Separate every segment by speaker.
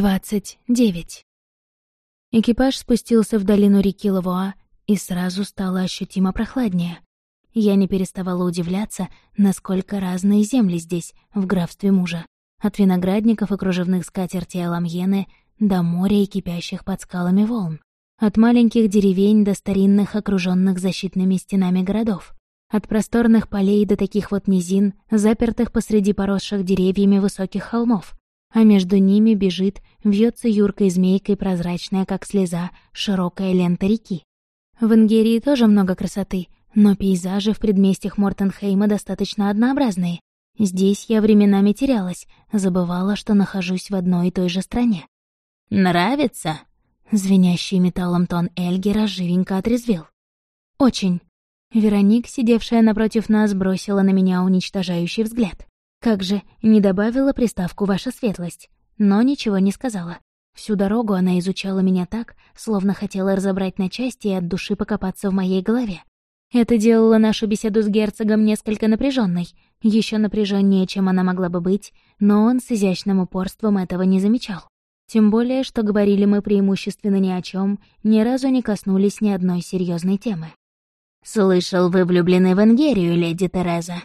Speaker 1: 29. Экипаж спустился в долину реки Лавуа, и сразу стало ощутимо прохладнее. Я не переставала удивляться, насколько разные земли здесь, в графстве мужа. От виноградников и кружевных скатертей Аламьены до моря и кипящих под скалами волн. От маленьких деревень до старинных, окруженных защитными стенами городов. От просторных полей до таких вот низин, запертых посреди поросших деревьями высоких холмов а между ними бежит, вьется юркой змейкой прозрачная, как слеза, широкая лента реки. В Ингерии тоже много красоты, но пейзажи в предместьях Мортенхейма достаточно однообразные. Здесь я временами терялась, забывала, что нахожусь в одной и той же стране.
Speaker 2: «Нравится?»
Speaker 1: Звенящий металлом тон Эльгера живенько отрезвил. «Очень». Вероник, сидевшая напротив нас, бросила на меня уничтожающий взгляд. Как же, не добавила приставку «Ваша светлость», но ничего не сказала. Всю дорогу она изучала меня так, словно хотела разобрать на части и от души покопаться в моей голове. Это делало нашу беседу с герцогом несколько напряженной, еще напряженнее, чем она могла бы быть, но он с изящным упорством этого не замечал. Тем более, что говорили мы преимущественно ни о чем, ни разу не коснулись ни одной серьезной темы.
Speaker 2: «Слышал, вы влюблены в Энгерию, леди Тереза»,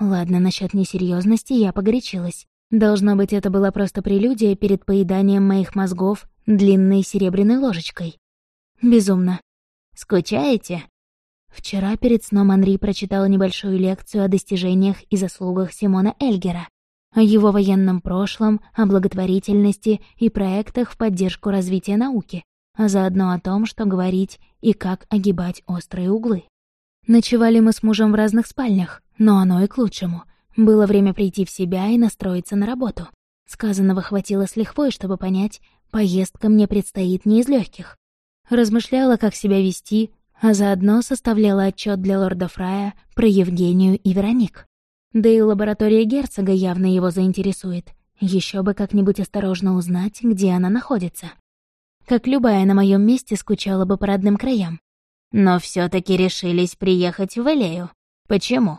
Speaker 1: Ладно, насчет несерьезности я погорячилась. Должно быть, это была просто прелюдия перед поеданием моих мозгов длинной серебряной ложечкой. Безумно.
Speaker 2: Скучаете?
Speaker 1: Вчера перед сном Анри прочитала небольшую лекцию о достижениях и заслугах Симона Эльгера, о его военном прошлом, о благотворительности и проектах в поддержку развития науки, а заодно о том, что говорить и как огибать острые углы. Ночевали мы с мужем в разных спальнях, но оно и к лучшему. Было время прийти в себя и настроиться на работу. Сказанного хватило с лихвой, чтобы понять, поездка мне предстоит не из легких. Размышляла, как себя вести, а заодно составляла отчет для лорда Фрая про Евгению и Вероник. Да и лаборатория герцога явно его заинтересует. Еще бы как-нибудь осторожно узнать, где она находится. Как любая на моем месте скучала бы по родным краям.
Speaker 2: Но все таки решились приехать в Элею. Почему?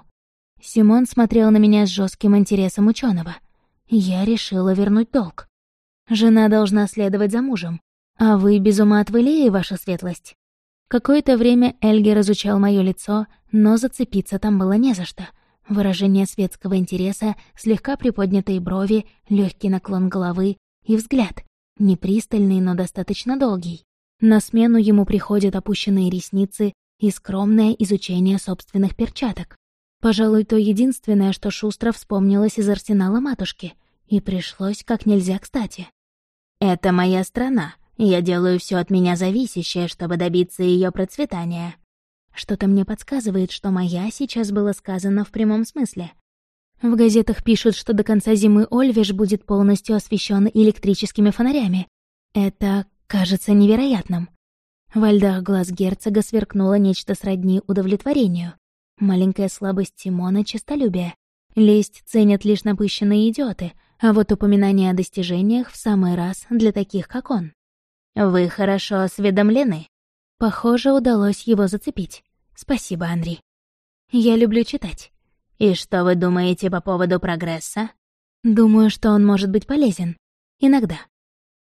Speaker 1: Симон смотрел на меня с жестким интересом ученого. Я решила вернуть долг. Жена должна следовать за мужем. А вы без ума от Валеи, ваша светлость? Какое-то время Эльги разучал мое лицо, но зацепиться там было не за что. Выражение светского интереса, слегка приподнятые брови, легкий наклон головы и взгляд. Непристальный, но достаточно долгий. На смену ему приходят опущенные ресницы и скромное изучение собственных перчаток. Пожалуй, то единственное, что шустро вспомнилось из арсенала матушки, и пришлось как нельзя кстати.
Speaker 2: «Это моя страна. Я делаю все от меня зависящее, чтобы добиться ее процветания».
Speaker 1: Что-то мне подсказывает, что «моя» сейчас было сказано в прямом смысле. В газетах пишут, что до конца зимы Ольвиш будет полностью освещен электрическими фонарями. Это кажется невероятным. В льдах глаз герцога сверкнуло нечто сродни удовлетворению. Маленькая слабость Тимона — честолюбие. Лесть ценят лишь напыщенные идиоты, а вот упоминание о достижениях в самый раз для таких, как он.
Speaker 2: «Вы хорошо осведомлены?»
Speaker 1: Похоже, удалось его зацепить. Спасибо, Анри. Я люблю читать.
Speaker 2: И что вы думаете по поводу прогресса?
Speaker 1: Думаю, что он может быть полезен. Иногда.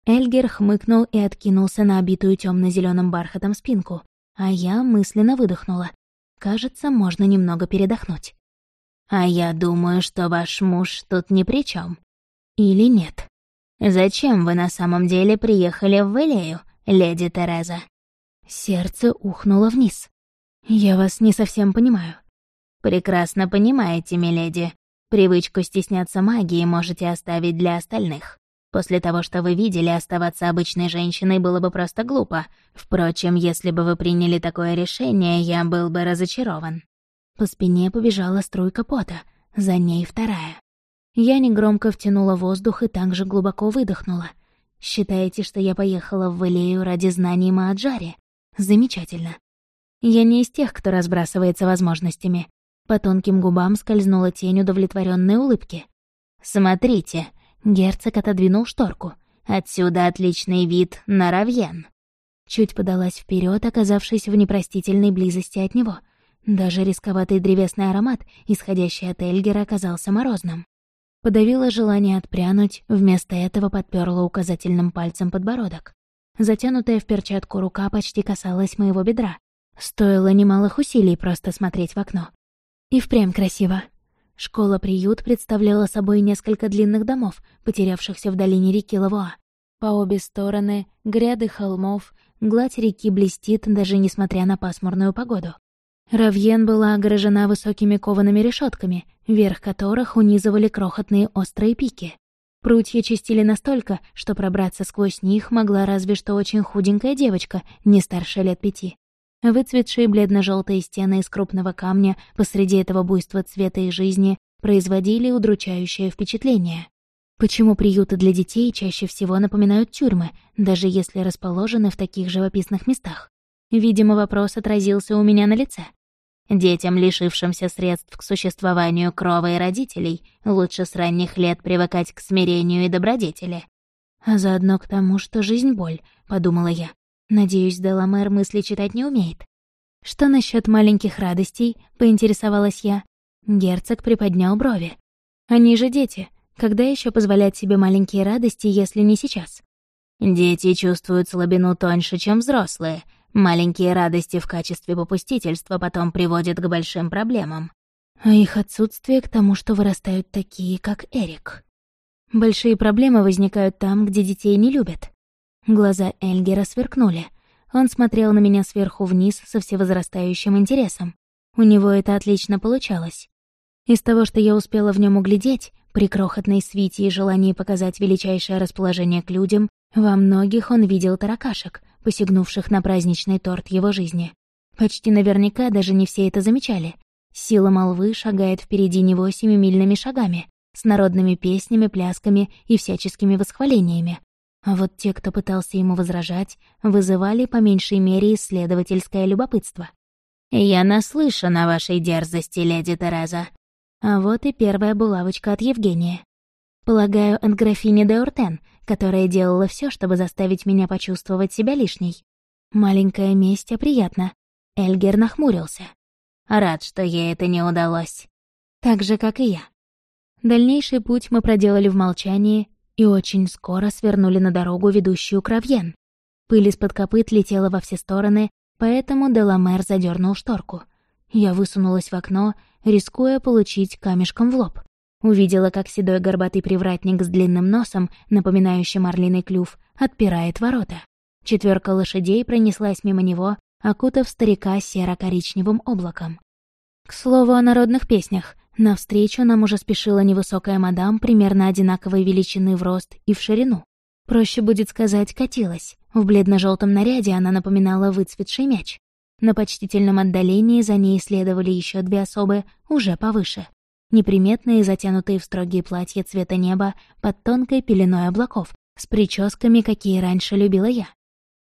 Speaker 1: Эльгер хмыкнул и откинулся на обитую темно зеленым бархатом спинку, а я мысленно выдохнула. Кажется, можно немного передохнуть.
Speaker 2: А я думаю, что ваш муж тут ни при чем.
Speaker 1: Или нет?
Speaker 2: Зачем вы на самом деле приехали в Элею, леди Тереза?
Speaker 1: Сердце ухнуло вниз. Я вас не совсем понимаю.
Speaker 2: Прекрасно понимаете, миледи. Привычку стесняться магии можете оставить для остальных. После того, что вы видели, оставаться обычной женщиной было бы просто глупо. Впрочем, если бы вы приняли такое решение, я был бы разочарован».
Speaker 1: По спине побежала струйка пота, за ней вторая. Я негромко втянула воздух и также глубоко выдохнула. «Считаете, что я поехала в Валею ради знаний Мааджари? Замечательно. Я не из тех, кто разбрасывается возможностями». По тонким губам скользнула тень удовлетворенной улыбки.
Speaker 2: «Смотрите»,
Speaker 1: Герцог отодвинул шторку.
Speaker 2: «Отсюда отличный вид на Равьен».
Speaker 1: Чуть подалась вперед, оказавшись в непростительной близости от него. Даже рисковатый древесный аромат, исходящий от Эльгера, оказался морозным. Подавила желание отпрянуть, вместо этого подперла указательным пальцем подбородок. Затянутая в перчатку рука почти касалась моего бедра. Стоило немалых усилий просто смотреть в окно. И впрямь красиво. Школа-приют представляла собой несколько длинных домов, потерявшихся в долине реки Лавуа. По обе стороны — гряды холмов, гладь реки блестит, даже несмотря на пасмурную погоду. Равьен была огорожена высокими коваными решетками, верх которых унизывали крохотные острые пики. Прутья чистили настолько, что пробраться сквозь них могла разве что очень худенькая девочка, не старше лет пяти. Выцветшие бледно желтые стены из крупного камня посреди этого буйства цвета и жизни производили удручающее впечатление. Почему приюты для детей чаще всего напоминают тюрьмы, даже если расположены в таких живописных местах? Видимо, вопрос отразился у меня на лице. Детям, лишившимся средств к существованию крова и родителей, лучше с ранних лет привыкать к смирению и добродетели. А заодно к тому, что жизнь — боль, — подумала я. Надеюсь, Деламер мысли читать не умеет. Что насчет маленьких радостей, — поинтересовалась я. Герцог приподнял брови. Они же дети. Когда еще позволять себе маленькие радости, если не сейчас?
Speaker 2: Дети чувствуют слабину тоньше, чем взрослые, Маленькие радости в качестве попустительства потом приводят к большим проблемам.
Speaker 1: А их отсутствие к тому, что вырастают такие, как Эрик. Большие проблемы возникают там, где детей не любят. Глаза Эльгера сверкнули. Он смотрел на меня сверху вниз со всевозрастающим интересом. У него это отлично получалось. Из того, что я успела в нем углядеть, при крохотной свите и желании показать величайшее расположение к людям, во многих он видел таракашек, посягнувших на праздничный торт его жизни. Почти наверняка даже не все это замечали. Сила молвы шагает впереди него семимильными шагами, с народными песнями, плясками и всяческими восхвалениями. А вот те, кто пытался ему возражать, вызывали по меньшей мере исследовательское любопытство.
Speaker 2: «Я наслышан о вашей дерзости, леди Тереза».
Speaker 1: А вот и первая булавочка от Евгения. Полагаю, от графини де Уртен, которая делала все, чтобы заставить меня почувствовать себя лишней. Маленькая месть, а приятно. Эльгер нахмурился.
Speaker 2: Рад, что ей это не удалось.
Speaker 1: Так же, как и я. Дальнейший путь мы проделали в молчании и очень скоро свернули на дорогу, ведущую к Равьен. Пыль из-под копыт летела во все стороны, поэтому Деламер задернул шторку. Я высунулась в окно, рискуя получить камешком в лоб. Увидела, как седой горбатый привратник с длинным носом, напоминающим орлиный клюв, отпирает ворота. Четверка лошадей пронеслась мимо него, окутав старика серо-коричневым облаком. К слову о народных песнях. Навстречу нам уже спешила невысокая мадам, примерно одинаковой величины в рост и в ширину. Проще будет сказать, катилась. В бледно желтом наряде она напоминала выцветший мяч. На почтительном отдалении за ней следовали еще две особы, уже повыше неприметные, затянутые в строгие платья цвета неба под тонкой пеленой облаков, с прическами, какие раньше любила я.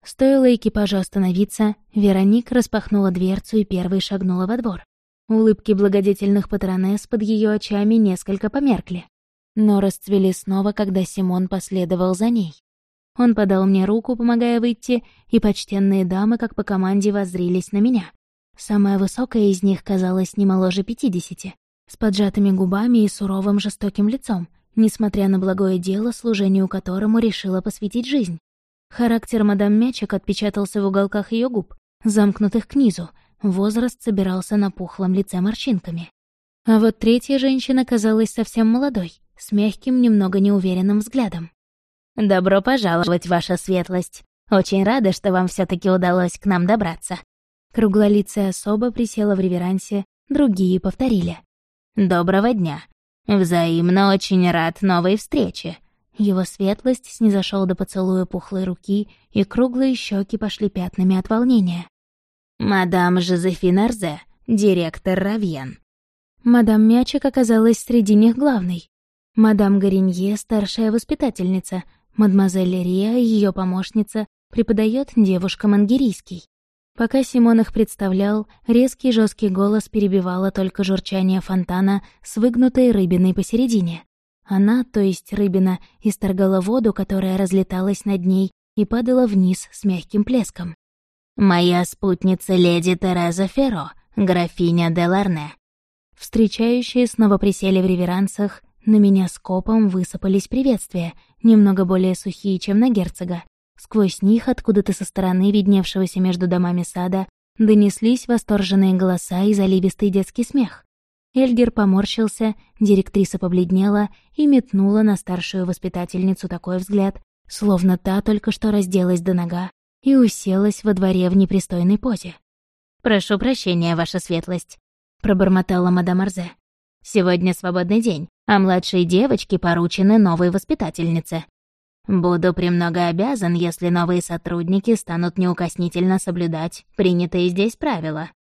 Speaker 1: Стоило экипажу остановиться, Вероник распахнула дверцу и первой шагнула во двор. Улыбки благодетельных патронесс под ее очами несколько померкли, но расцвели снова, когда Симон последовал за ней. Он подал мне руку, помогая выйти, и почтенные дамы, как по команде, воззрились на меня. Самая высокая из них казалась не моложе пятидесяти с поджатыми губами и суровым жестоким лицом, несмотря на благое дело, служению которому решила посвятить жизнь. Характер мадам Мячик отпечатался в уголках ее губ, замкнутых к низу, возраст собирался на пухлом лице морщинками. А вот третья женщина казалась совсем молодой, с мягким, немного неуверенным взглядом.
Speaker 2: «Добро пожаловать, ваша светлость. Очень рада, что вам все таки удалось к нам добраться».
Speaker 1: Круглолицая особа присела в реверансе, другие повторили.
Speaker 2: «Доброго дня. Взаимно очень рад новой встрече».
Speaker 1: Его светлость снизошел до поцелуя пухлой руки, и круглые щеки пошли пятнами от волнения.
Speaker 2: «Мадам Жозефин Арзе, директор Равьен».
Speaker 1: Мадам Мячик оказалась среди них главной. Мадам Горинье — старшая воспитательница, мадемуазель Риа, ее помощница, преподает девушкам ангерийский. Пока Симон их представлял, резкий жесткий голос перебивало только журчание фонтана с выгнутой рыбиной посередине. Она, то есть рыбина, исторгала воду, которая разлеталась над ней и падала вниз с мягким плеском.
Speaker 2: «Моя спутница леди Тереза Ферро, графиня де Ларне».
Speaker 1: Встречающие снова присели в реверансах, На меня скопом высыпались приветствия, немного более сухие, чем на герцога. Сквозь них, откуда-то со стороны видневшегося между домами сада, донеслись восторженные голоса и заливистый детский смех. Эльгер поморщился, директриса побледнела и метнула на старшую воспитательницу такой взгляд, словно та только что разделась до нога и уселась во дворе в непристойной позе.
Speaker 2: «Прошу прощения, ваша светлость», — пробормотала мадам Арзе. «Сегодня свободный день, а младшие девочки поручены новой воспитательнице. Буду премного обязан, если новые сотрудники станут неукоснительно соблюдать принятые здесь правила».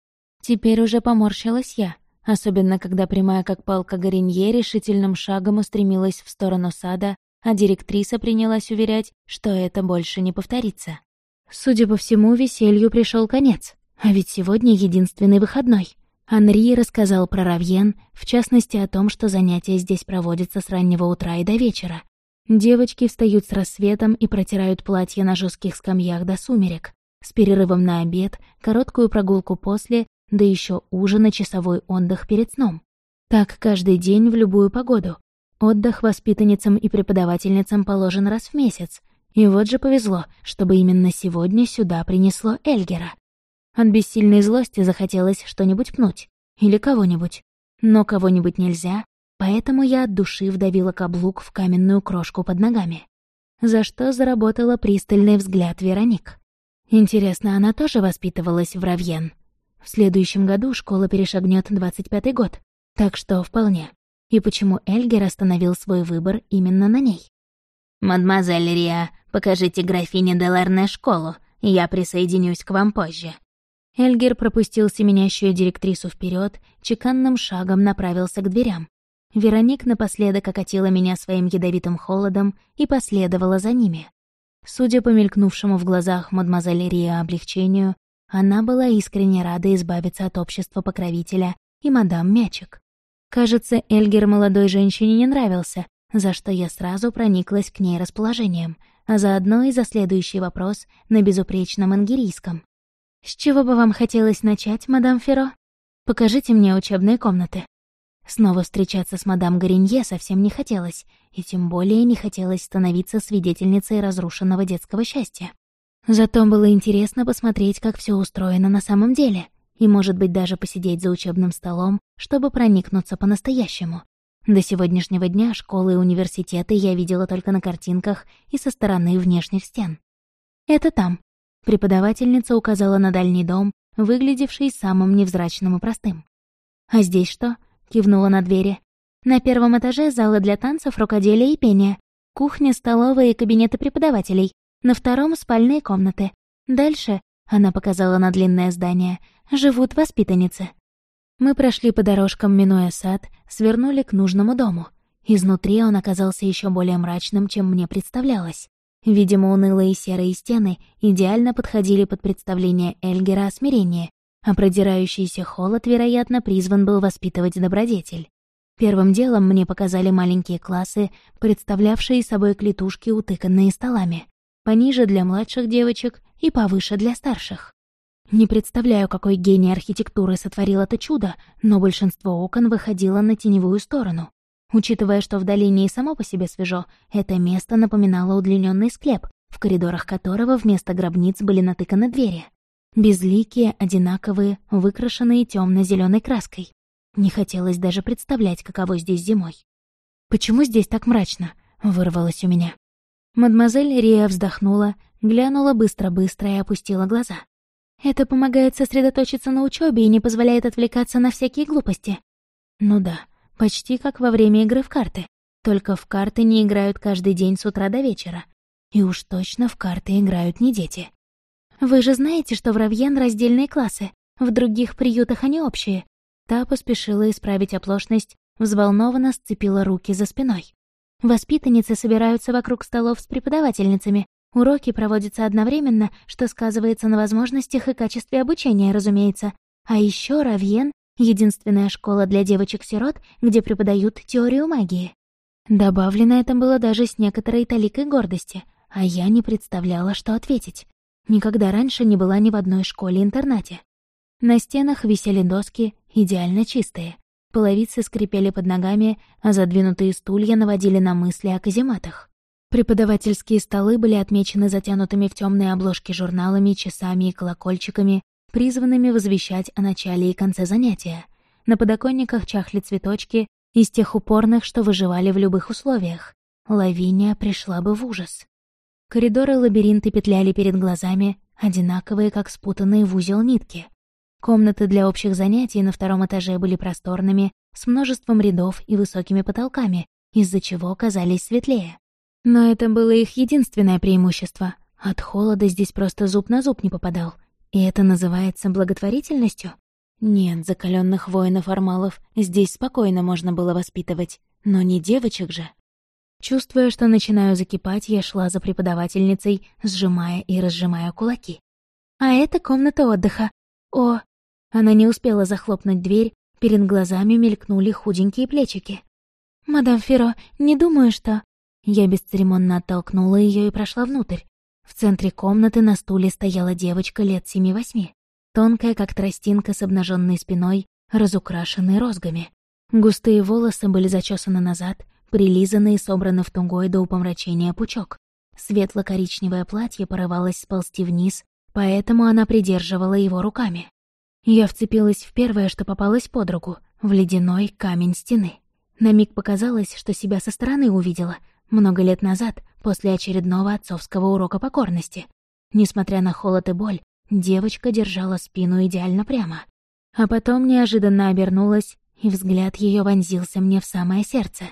Speaker 1: Теперь уже поморщилась я, особенно когда прямая как палка Горенье решительным шагом устремилась в сторону сада, а директриса принялась уверять, что это больше не повторится. Судя по всему, веселью пришел конец, а ведь сегодня единственный выходной. Анри рассказал про Равьен, в частности о том, что занятия здесь проводятся с раннего утра и до вечера. Девочки встают с рассветом и протирают платья на жестких скамьях до сумерек. С перерывом на обед, короткую прогулку после, да еще ужин и часовой отдых перед сном. Так каждый день в любую погоду. Отдых воспитанницам и преподавательницам положен раз в месяц. И вот же повезло, чтобы именно сегодня сюда принесло Эльгера. От бессильной злости захотелось что-нибудь пнуть. Или кого-нибудь. Но кого-нибудь нельзя, поэтому я от души вдавила каблук в каменную крошку под ногами. За что заработала пристальный взгляд Вероник. Интересно, она тоже воспитывалась в Равьен? В следующем году школа перешагнет 25-й год, так что вполне. И почему Эльгер остановил свой выбор именно на ней?
Speaker 2: «Мадемуазель Риа, покажите графине Деларне школу, я присоединюсь к вам позже»,
Speaker 1: Эльгер пропустил семенящую директрису вперед, чеканным шагом направился к дверям. Вероник напоследок окатила меня своим ядовитым холодом и последовала за ними. Судя по мелькнувшему в глазах мадемуазель Рия облегчению, она была искренне рада избавиться от общества покровителя и мадам Мячик. Кажется, Эльгер молодой женщине не нравился, за что я сразу прониклась к ней расположением, а заодно и за следующий вопрос на безупречном ангерийском. «С чего бы вам хотелось начать, мадам Феро? Покажите мне учебные комнаты». Снова встречаться с мадам Горенье совсем не хотелось, и тем более не хотелось становиться свидетельницей разрушенного детского счастья. Зато было интересно посмотреть, как все устроено на самом деле, и, может быть, даже посидеть за учебным столом, чтобы проникнуться по-настоящему. До сегодняшнего дня школы и университеты я видела только на картинках и со стороны внешних стен. Это там, Преподавательница указала на дальний дом, выглядевший самым невзрачным и простым. «А здесь что?» — кивнула на двери. «На первом этаже залы для танцев, рукоделия и пения. Кухня, столовая и кабинеты преподавателей. На втором — спальные комнаты. Дальше, — она показала на длинное здание, — живут воспитанницы». Мы прошли по дорожкам, минуя сад, свернули к нужному дому. Изнутри он оказался еще более мрачным, чем мне представлялось. Видимо, унылые серые стены идеально подходили под представление Эльгера о смирении, а продирающийся холод, вероятно, призван был воспитывать добродетель. Первым делом мне показали маленькие классы, представлявшие собой клетушки, утыканные столами. Пониже для младших девочек и повыше для старших. Не представляю, какой гений архитектуры сотворил это чудо, но большинство окон выходило на теневую сторону. Учитывая, что в долине и само по себе свежо, это место напоминало удлиненный склеп, в коридорах которого вместо гробниц были натыканы двери. Безликие, одинаковые, выкрашенные темно зеленой краской. Не хотелось даже представлять, каково здесь зимой. «Почему здесь так мрачно?» — вырвалось у меня. Мадемуазель Рия вздохнула, глянула быстро-быстро и опустила глаза. «Это помогает сосредоточиться на учебе и не позволяет отвлекаться на всякие глупости». «Ну да, Почти как во время игры в карты. Только в карты не играют каждый день с утра до вечера. И уж точно в карты играют не дети. Вы же знаете, что в Равьен раздельные классы. В других приютах они общие. Та поспешила исправить оплошность, взволнованно сцепила руки за спиной. Воспитанницы собираются вокруг столов с преподавательницами. Уроки проводятся одновременно, что сказывается на возможностях и качестве обучения, разумеется. А еще Равьен Единственная школа для девочек-сирот, где преподают теорию магии. Добавлено это было даже с некоторой толикой гордости, а я не представляла, что ответить. Никогда раньше не была ни в одной школе-интернате. На стенах висели доски, идеально чистые. Половицы скрипели под ногами, а задвинутые стулья наводили на мысли о казематах. Преподавательские столы были отмечены затянутыми в темные обложки журналами, часами и колокольчиками, призванными возвещать о начале и конце занятия. На подоконниках чахли цветочки из тех упорных, что выживали в любых условиях. Лавиния пришла бы в ужас. Коридоры лабиринты петляли перед глазами, одинаковые, как спутанные в узел нитки. Комнаты для общих занятий на втором этаже были просторными, с множеством рядов и высокими потолками, из-за чего казались светлее. Но это было их единственное преимущество. От холода здесь просто зуб на зуб не попадал. И это называется благотворительностью? Нет, закаленных воинов-армалов здесь спокойно можно было воспитывать, но не девочек же. Чувствуя, что начинаю закипать, я шла за преподавательницей, сжимая и разжимая кулаки. А это комната отдыха. О! Она не успела захлопнуть дверь, перед глазами мелькнули худенькие плечики. «Мадам Феро, не думаю, что...» Я бесцеремонно оттолкнула ее и прошла внутрь. В центре комнаты на стуле стояла девочка лет семи-восьми, тонкая, как тростинка с обнаженной спиной, разукрашенной розгами. Густые волосы были зачесаны назад, прилизаны и собраны в тугой до упомрачения пучок. Светло-коричневое платье порывалось сползти вниз, поэтому она придерживала его руками. Я вцепилась в первое, что попалось под руку, в ледяной камень стены. На миг показалось, что себя со стороны увидела, много лет назад, после очередного отцовского урока покорности. Несмотря на холод и боль, девочка держала спину идеально прямо. А потом неожиданно обернулась, и взгляд ее вонзился мне в самое сердце.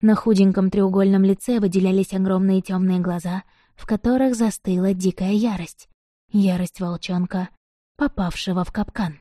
Speaker 1: На худеньком треугольном лице выделялись огромные темные глаза, в которых застыла дикая ярость. Ярость волчонка, попавшего в капкан.